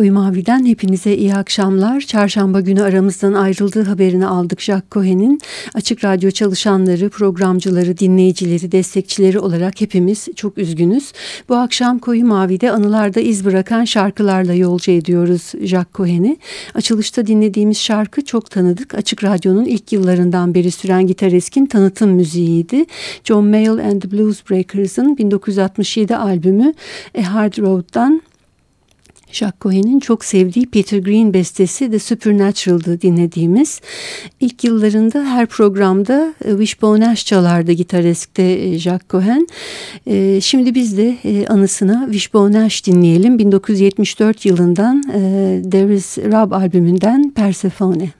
Koyu Mavi'den hepinize iyi akşamlar. Çarşamba günü aramızdan ayrıldığı haberini aldık Jack Cohen'in. Açık Radyo çalışanları, programcıları, dinleyicileri, destekçileri olarak hepimiz çok üzgünüz. Bu akşam Koyu Mavi'de anılarda iz bırakan şarkılarla yolcu ediyoruz Jack Cohen'i. Açılışta dinlediğimiz şarkı çok tanıdık. Açık Radyo'nun ilk yıllarından beri süren gitareskin tanıtım müziğiydi. John Mayall and the Blues Breakers'ın 1967 albümü A Hard Road'dan Jacques Cohen'in çok sevdiği Peter Green bestesi The Supernatural'dı dinlediğimiz. İlk yıllarında her programda e, Wishbone Ash çalardı gitareskte e, Jacques Cohen. E, şimdi biz de anısına Wishbone Ash dinleyelim. 1974 yılından There Is Rob albümünden Persephone.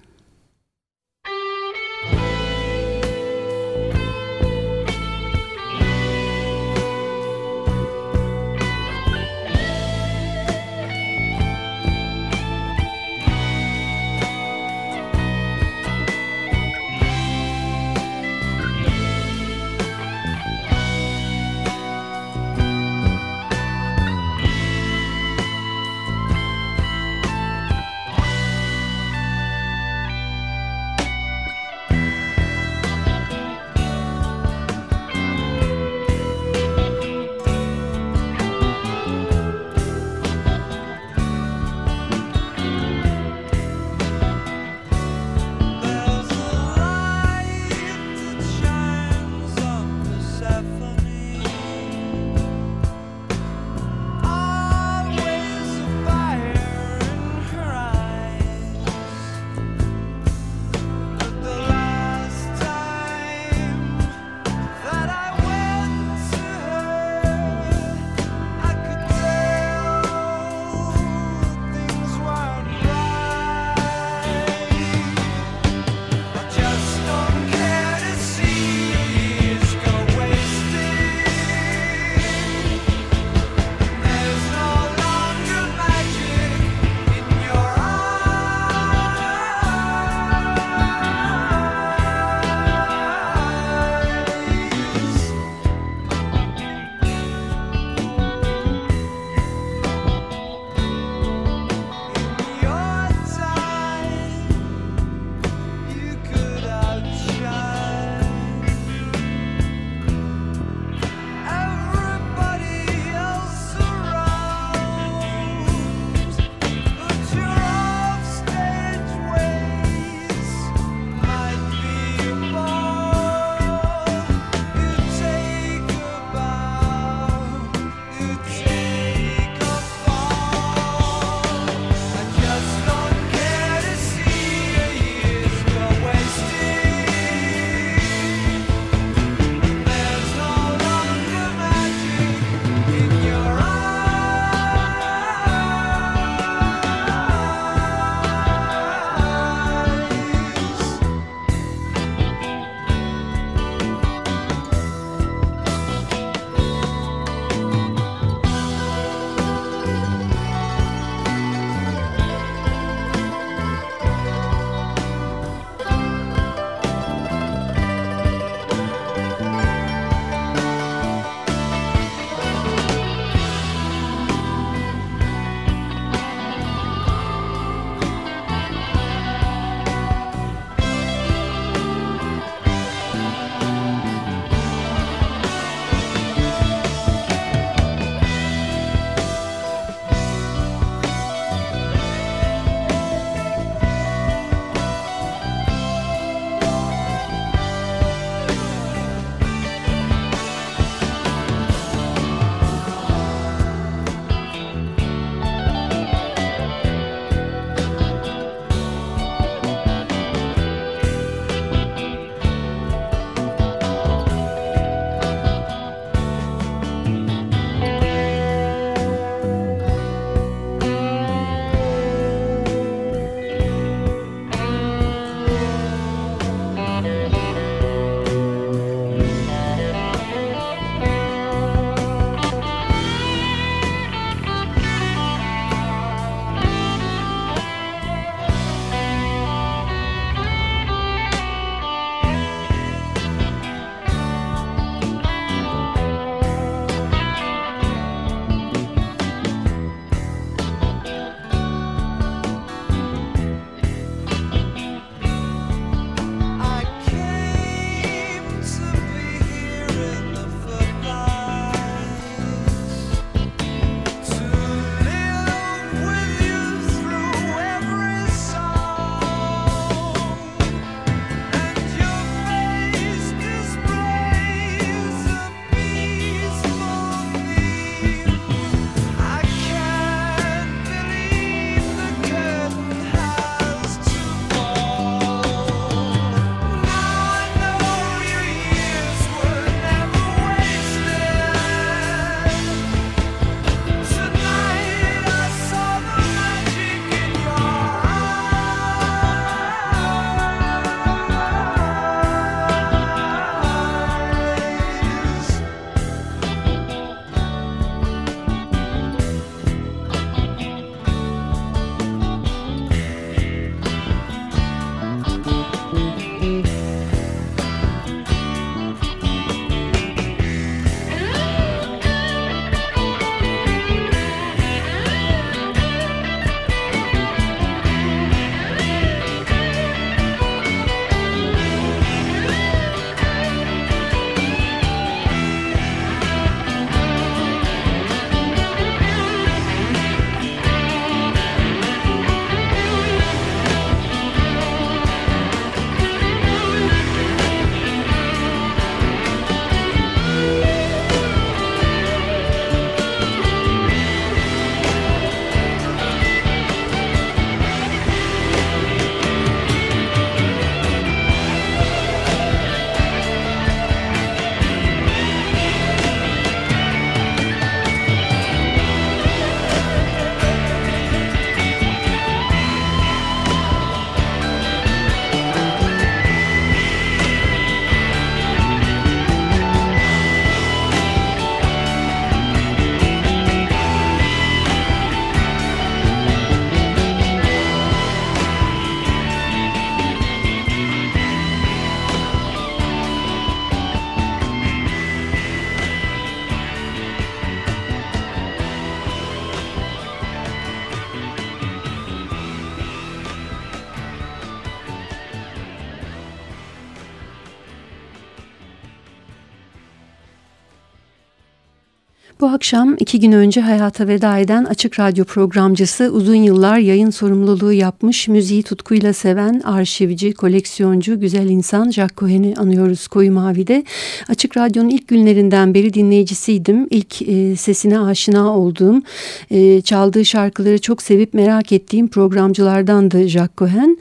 Akşam iki gün önce hayata veda eden Açık Radyo programcısı uzun yıllar yayın sorumluluğu yapmış, müziği tutkuyla seven arşivci, koleksiyoncu, güzel insan Jack Cohen'i anıyoruz Koyu Mavi'de. Açık Radyo'nun ilk günlerinden beri dinleyicisiydim. İlk e, sesine aşina olduğum, e, çaldığı şarkıları çok sevip merak ettiğim programcılardandı Jack Cohen.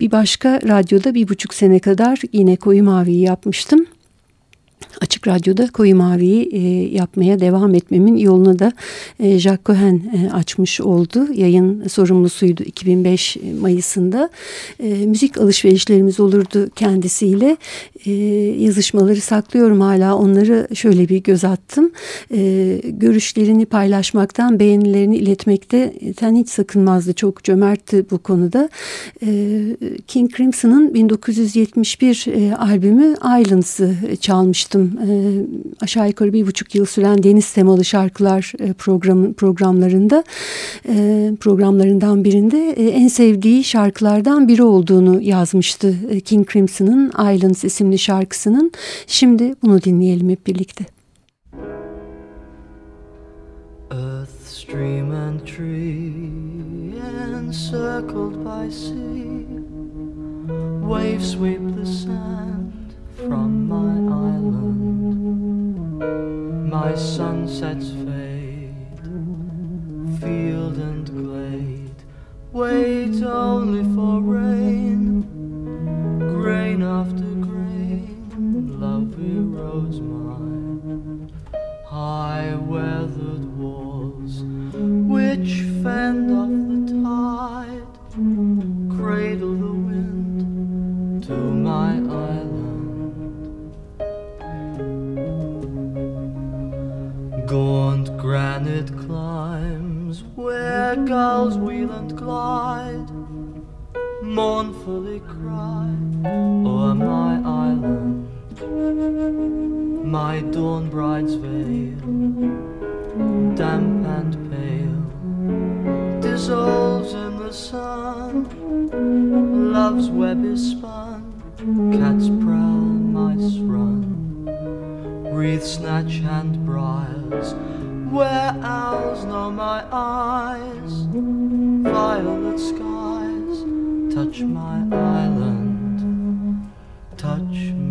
Bir başka radyoda bir buçuk sene kadar yine Koyu Mavi'yi yapmıştım. Açık Radyo'da Koyu Mavi'yi e, yapmaya devam etmemin yolunu da e, Jacques Cohen e, açmış oldu. Yayın sorumlusuydu 2005 Mayıs'ında. E, müzik alışverişlerimiz olurdu kendisiyle. E, yazışmaları saklıyorum hala. Onları şöyle bir göz attım. E, görüşlerini paylaşmaktan, beğenilerini iletmekte ten hiç sakınmazdı. Çok cömertti bu konuda. E, King Crimson'ın 1971 e, albümü Islands'ı çalmıştım e, aşağı yukarı bir buçuk yıl süren deniz temalı şarkılar e, program, programlarında e, programlarından birinde e, en sevdiği şarkılardan biri olduğunu yazmıştı e, King Crimson'ın Islands isimli şarkısının. Şimdi bunu dinleyelim hep birlikte. Earth, stream and tree encircled by sea Waves sweep the sand from my island. My sunsets fade, field and glade, wait only for rain, grain after grain, love erodes my high weathered walls, which fend off the tide, cradle the wind to my Gaunt granite climbs where gulls wheel and glide, mournfully cry o'er my island. My dawn bride's veil, damp and pale, dissolves in the sun. Love's web is spun, cats run, wreath snatch and briar where owls know my eyes. Violet skies. Touch my island, touch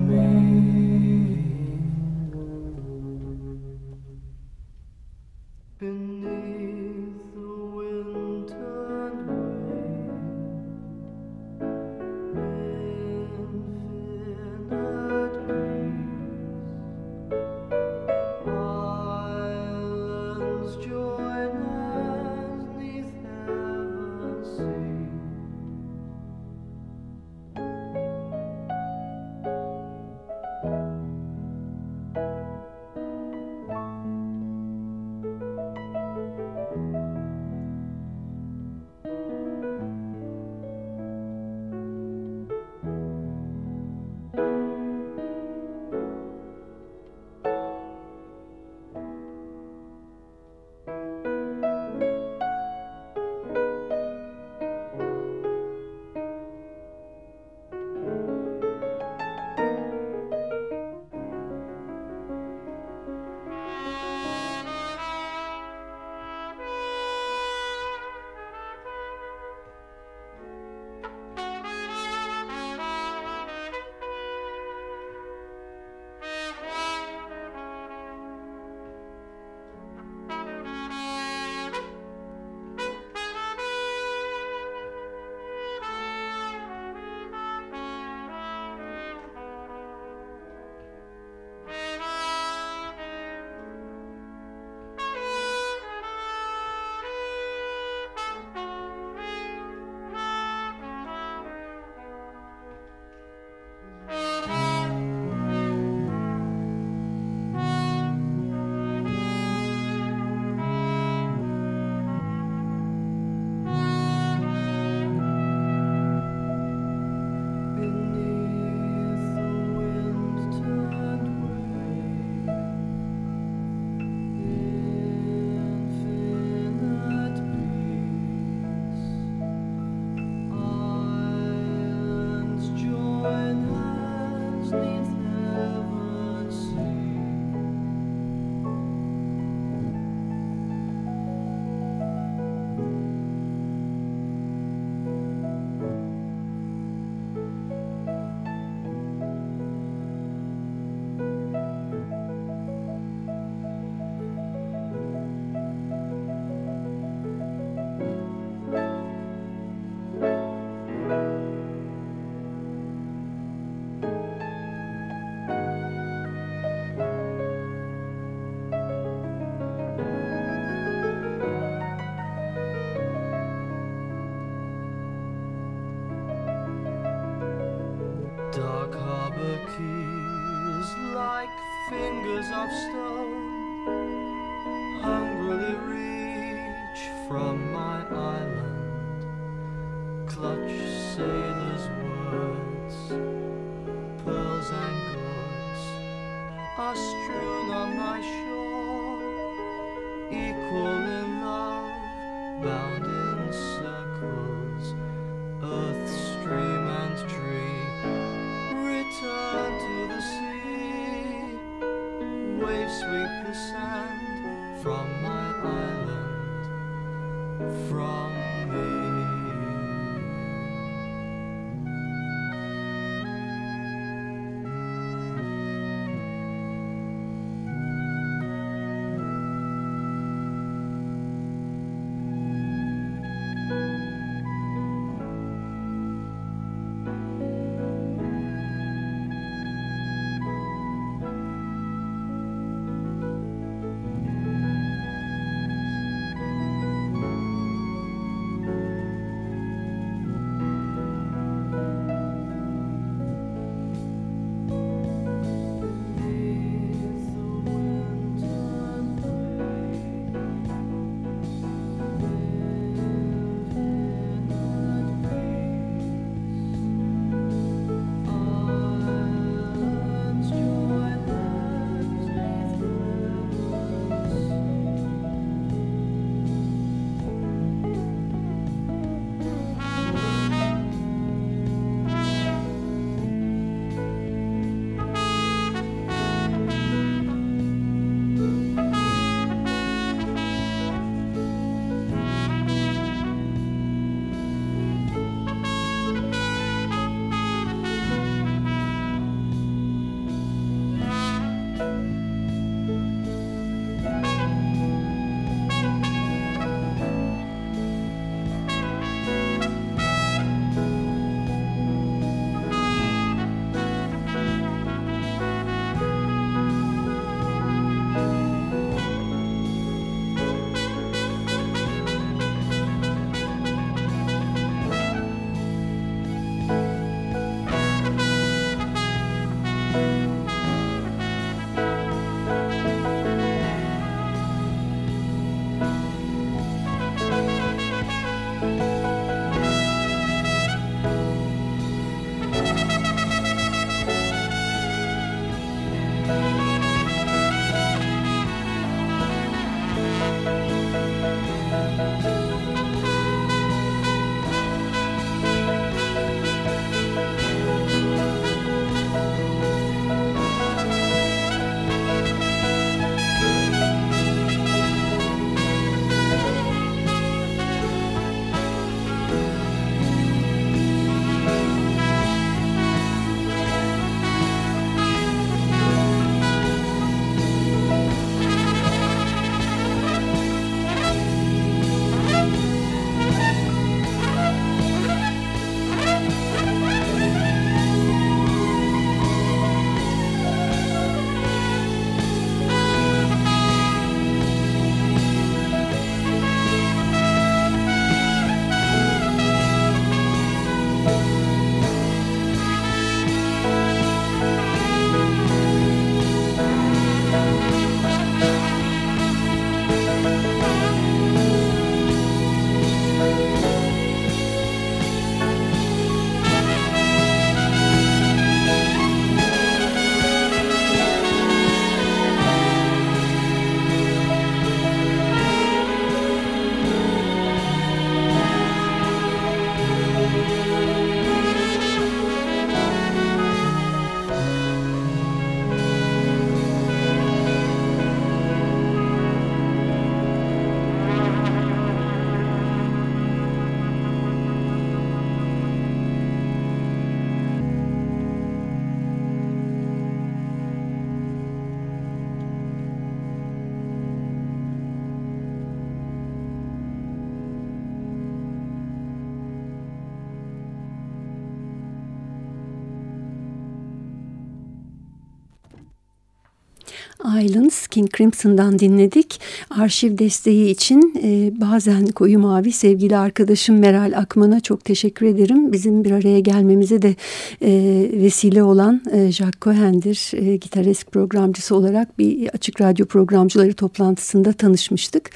King Crimson'dan dinledik. Arşiv desteği için e, bazen koyu mavi sevgili arkadaşım Meral Akman'a çok teşekkür ederim. Bizim bir araya gelmemize de e, vesile olan e, Jack Cohen'dir. E, gitarist programcısı olarak bir açık radyo programcıları toplantısında tanışmıştık.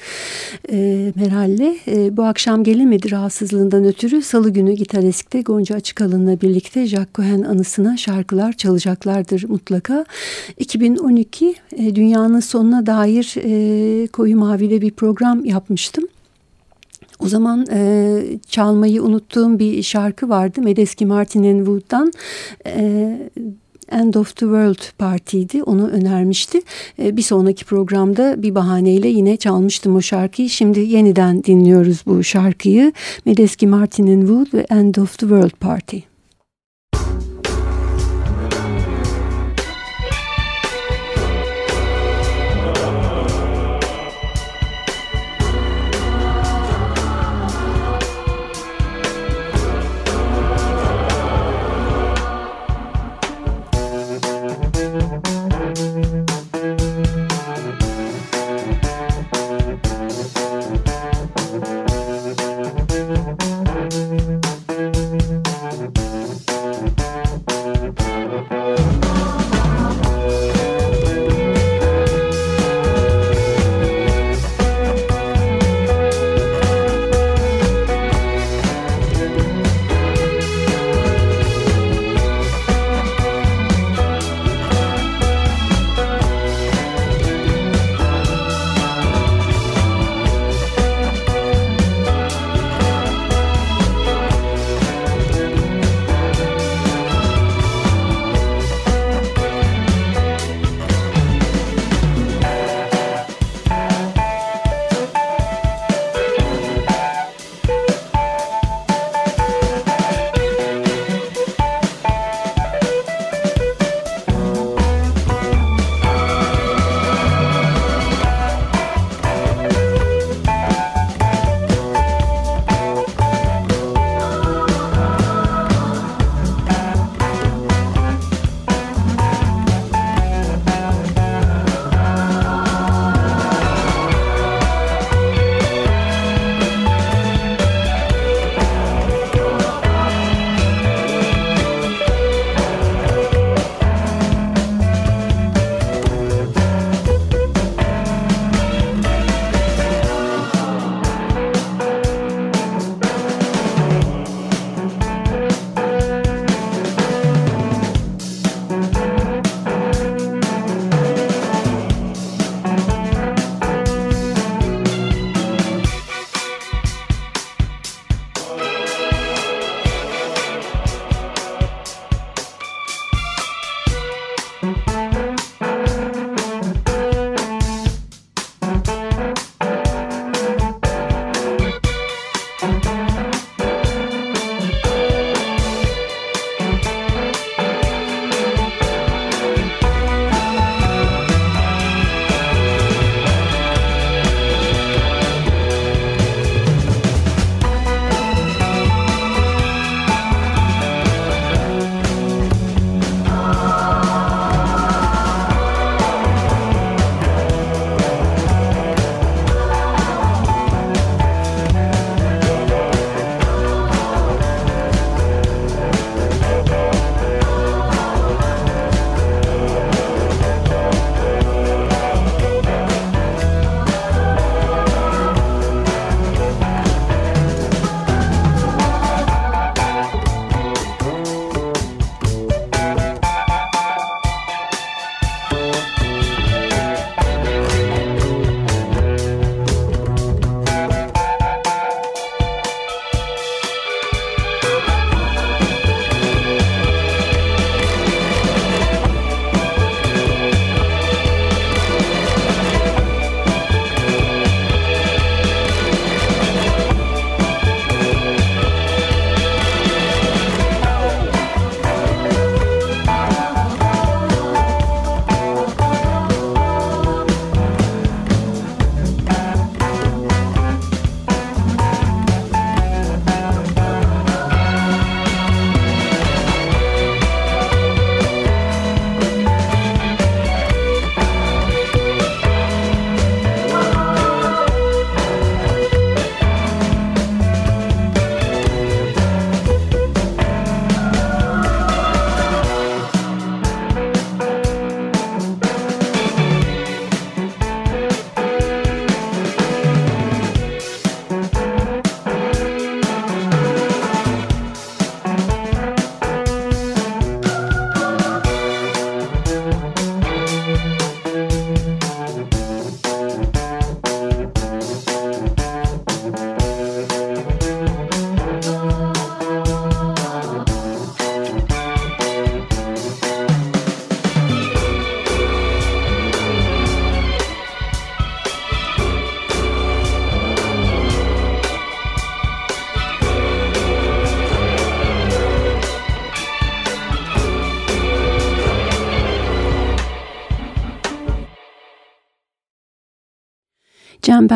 E, Meral'le e, bu akşam gelemedi rahatsızlığından ötürü salı günü gitareskte Gonca Açıkalın'la birlikte Jack Cohen anısına şarkılar çalacaklardır mutlaka. 2012 e, dünyanın sonuna dair e, Koyu Mavi'de bir program yapmıştım. O zaman e, çalmayı unuttuğum bir şarkı vardı. Medeski Martin'in Wood'dan e, End of the World Parti'ydi. Onu önermişti. E, bir sonraki programda bir bahaneyle yine çalmıştım o şarkıyı. Şimdi yeniden dinliyoruz bu şarkıyı. Medeski Martin'in Wood ve End of the World Party.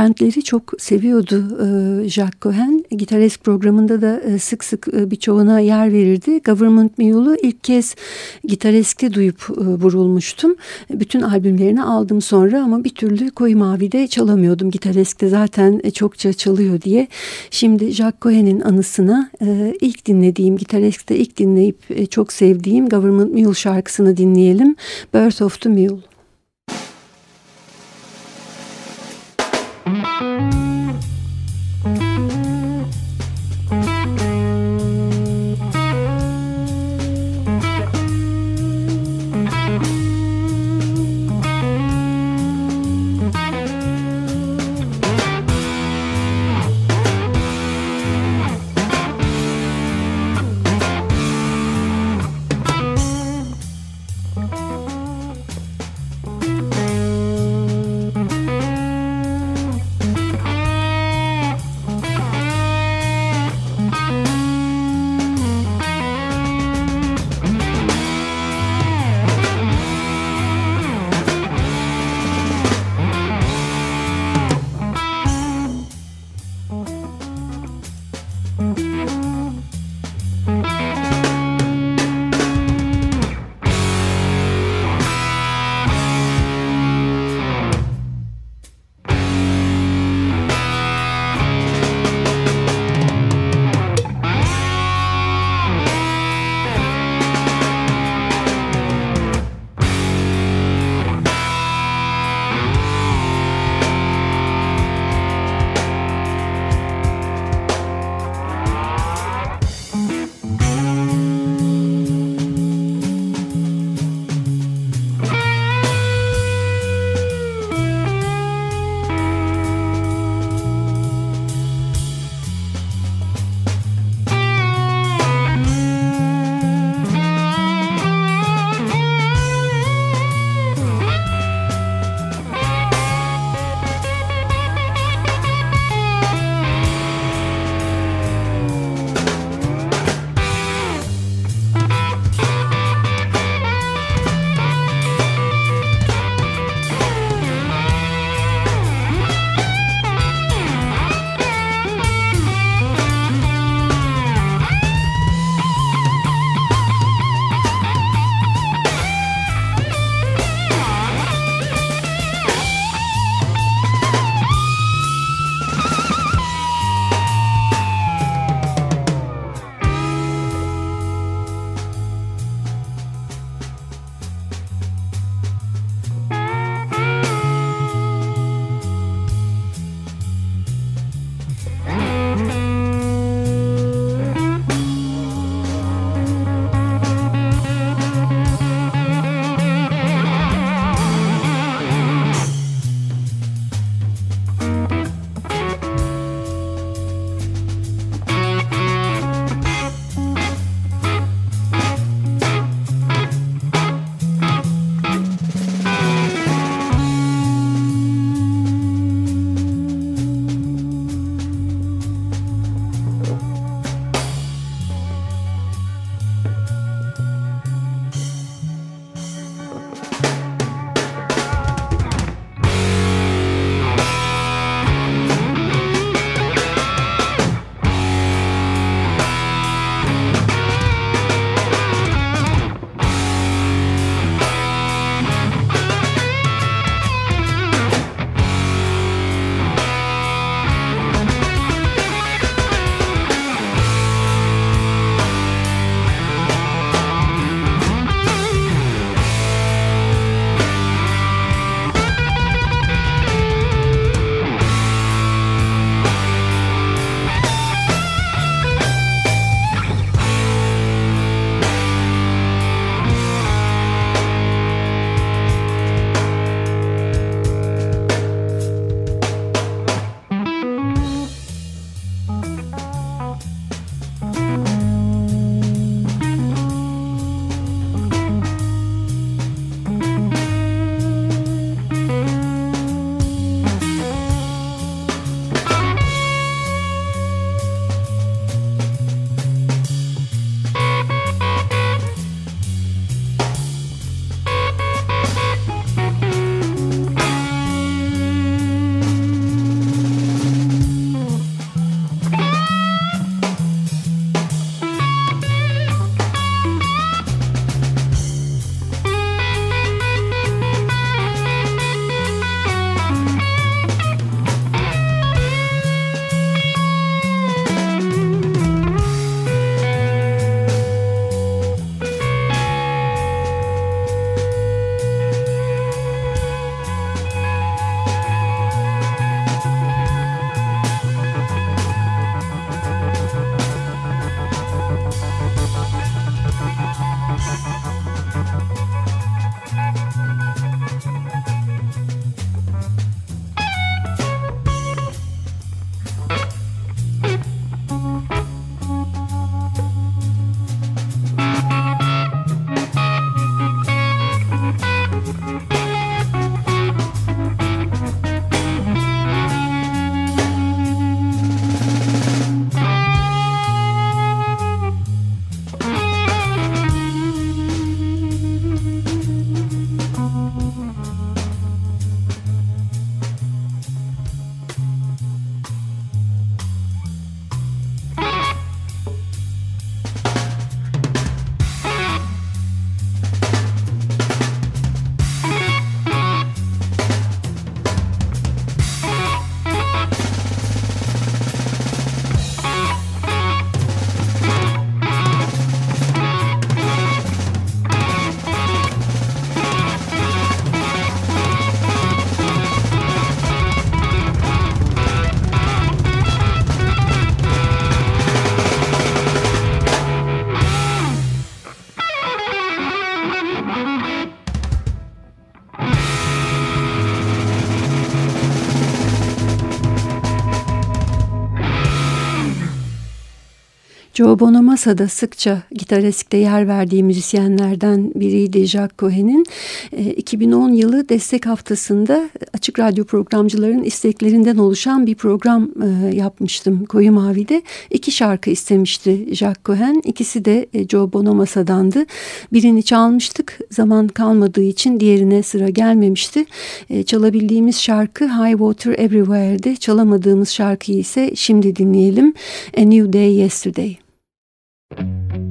Bandleri çok seviyordu e, Jacques Cohen. Gitarist programında da e, sık sık e, birçoğuna yer verirdi. Government Mule'u ilk kez gitareskte duyup e, vurulmuştum. Bütün albümlerini aldım sonra ama bir türlü Koyu Mavi'de çalamıyordum. Gitareskte zaten e, çokça çalıyor diye. Şimdi Jacques Cohen'in anısına ilk dinlediğim, gitareskte ilk dinleyip çok sevdiğim Government Mule şarkısını dinleyelim. Birth of the Mule. Joe Bonamassa'da sıkça gitar eskte yer verdiği müzisyenlerden biriydi Jack Cohen'in. 2010 yılı destek haftasında Açık Radyo programcıların isteklerinden oluşan bir program yapmıştım Koyu Mavi'de. iki şarkı istemişti Jack Cohen. İkisi de Joe Bonamassa'dandı. Birini çalmıştık. Zaman kalmadığı için diğerine sıra gelmemişti. Çalabildiğimiz şarkı High Water Everywhere'de. Çalamadığımız şarkıyı ise şimdi dinleyelim. A New Day Yesterday. thank you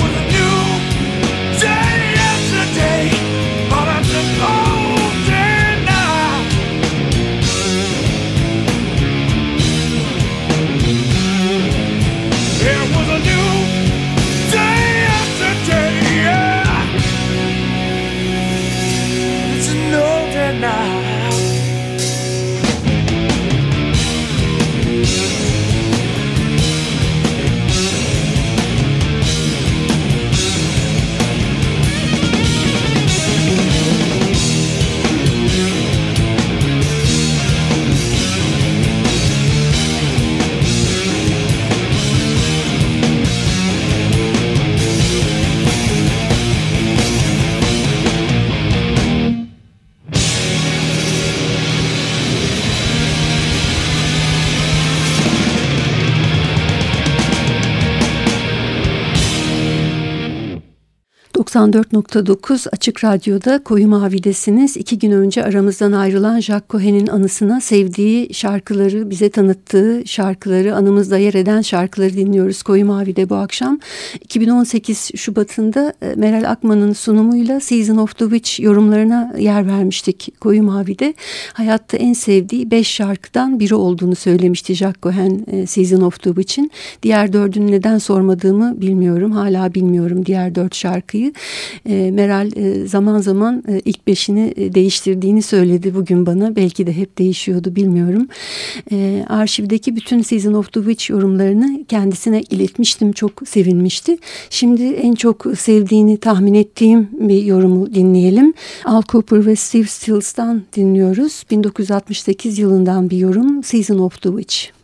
was a new 94.9 Açık Radyo'da Koyu Mavi'desiniz. İki gün önce aramızdan ayrılan Jack Cohen'in anısına sevdiği şarkıları, bize tanıttığı şarkıları, anımızda yer eden şarkıları dinliyoruz Koyu Mavi'de bu akşam. 2018 Şubat'ında e, Meral Akman'ın sunumuyla Season of the Witch yorumlarına yer vermiştik Koyu Mavi'de. Hayatta en sevdiği beş şarkıdan biri olduğunu söylemişti Jack Cohen e, Season of the Witch'in. Diğer dördünü neden sormadığımı bilmiyorum. Hala bilmiyorum diğer dört şarkıyı. E, Meral e, zaman zaman e, ilk beşini e, değiştirdiğini söyledi bugün bana. Belki de hep değişiyordu bilmiyorum. E, arşivdeki bütün Season of the Witch yorumlarını kendisine iletmiştim. Çok sevinmişti. Şimdi en çok sevdiğini tahmin ettiğim bir yorumu dinleyelim. Al Cooper ve Steve Stills'tan dinliyoruz. 1968 yılından bir yorum Season of the Witch.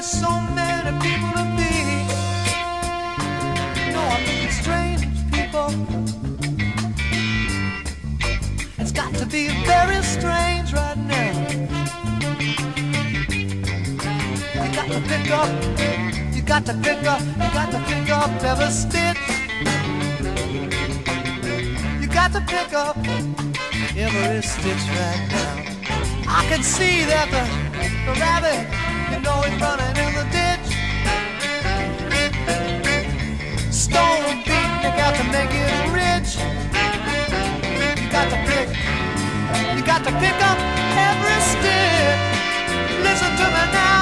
There's so many people to be. Know, I'm looking strange, people. It's got to be very strange right now. You got to pick up, you got to pick up, you got to pick up every stitch. You got to pick up every stitch right now. I can see that the, the rabbit, he's running in the ditch. Stone beat, you got to make it rich. You got to pick, you got to pick up every stick. Listen to me now.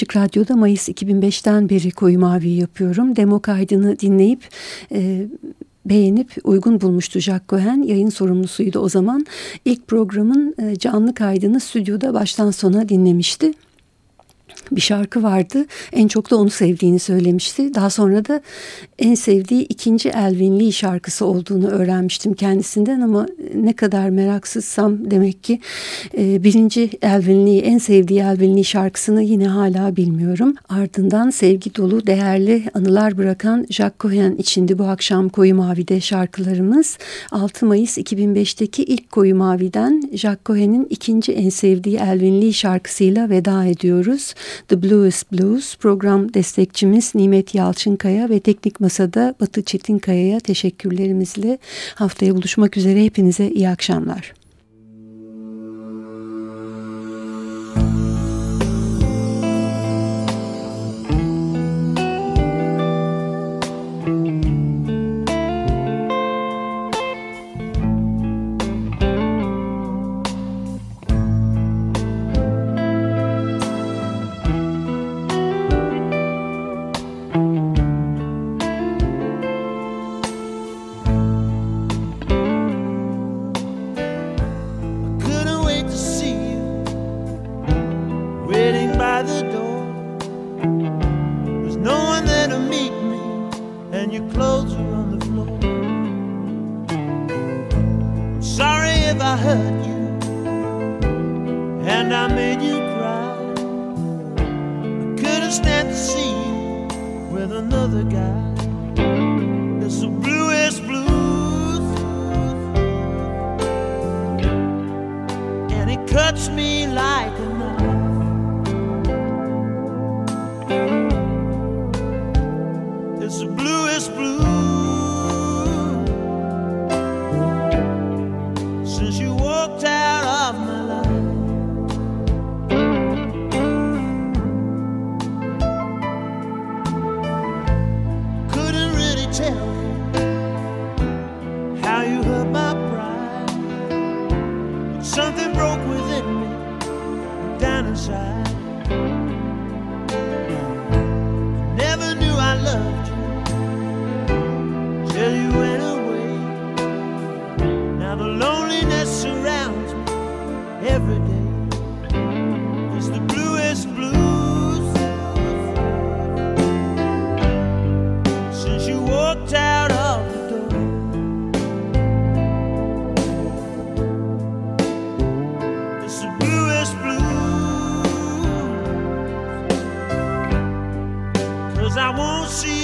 Açık Radyo'da Mayıs 2005'ten beri Koyu Mavi yapıyorum. Demo kaydını dinleyip e, beğenip uygun bulmuştu Jack Cohen. Yayın sorumlusuydu o zaman. İlk programın e, canlı kaydını stüdyoda baştan sona dinlemişti. Bir şarkı vardı. En çok da onu sevdiğini söylemişti. Daha sonra da en sevdiği ikinci Elvin Lee şarkısı olduğunu öğrenmiştim kendisinden ama ne kadar meraksızsam demek ki e, birinci Elvin Lee, en sevdiği Elvin Lee şarkısını yine hala bilmiyorum. Ardından sevgi dolu, değerli anılar bırakan Jack Cohen içindi bu akşam Koyu Mavi'de şarkılarımız. 6 Mayıs 2005'teki ilk Koyu Mavi'den Jack Cohen'in ikinci en sevdiği Elvin Lee şarkısıyla veda ediyoruz. The Blues Blues program destekçimiz Nimet Yalçınkaya ve teknik masada Batı Çetinkaya'ya teşekkürlerimizle haftaya buluşmak üzere hepinize iyi akşamlar. see